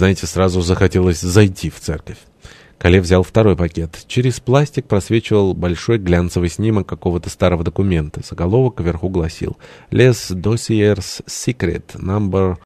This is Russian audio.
Знаете, сразу захотелось зайти в церковь. Кале взял второй пакет. Через пластик просвечивал большой глянцевый снимок какого-то старого документа. Заголовок вверху гласил «Les Dossiers Secret, number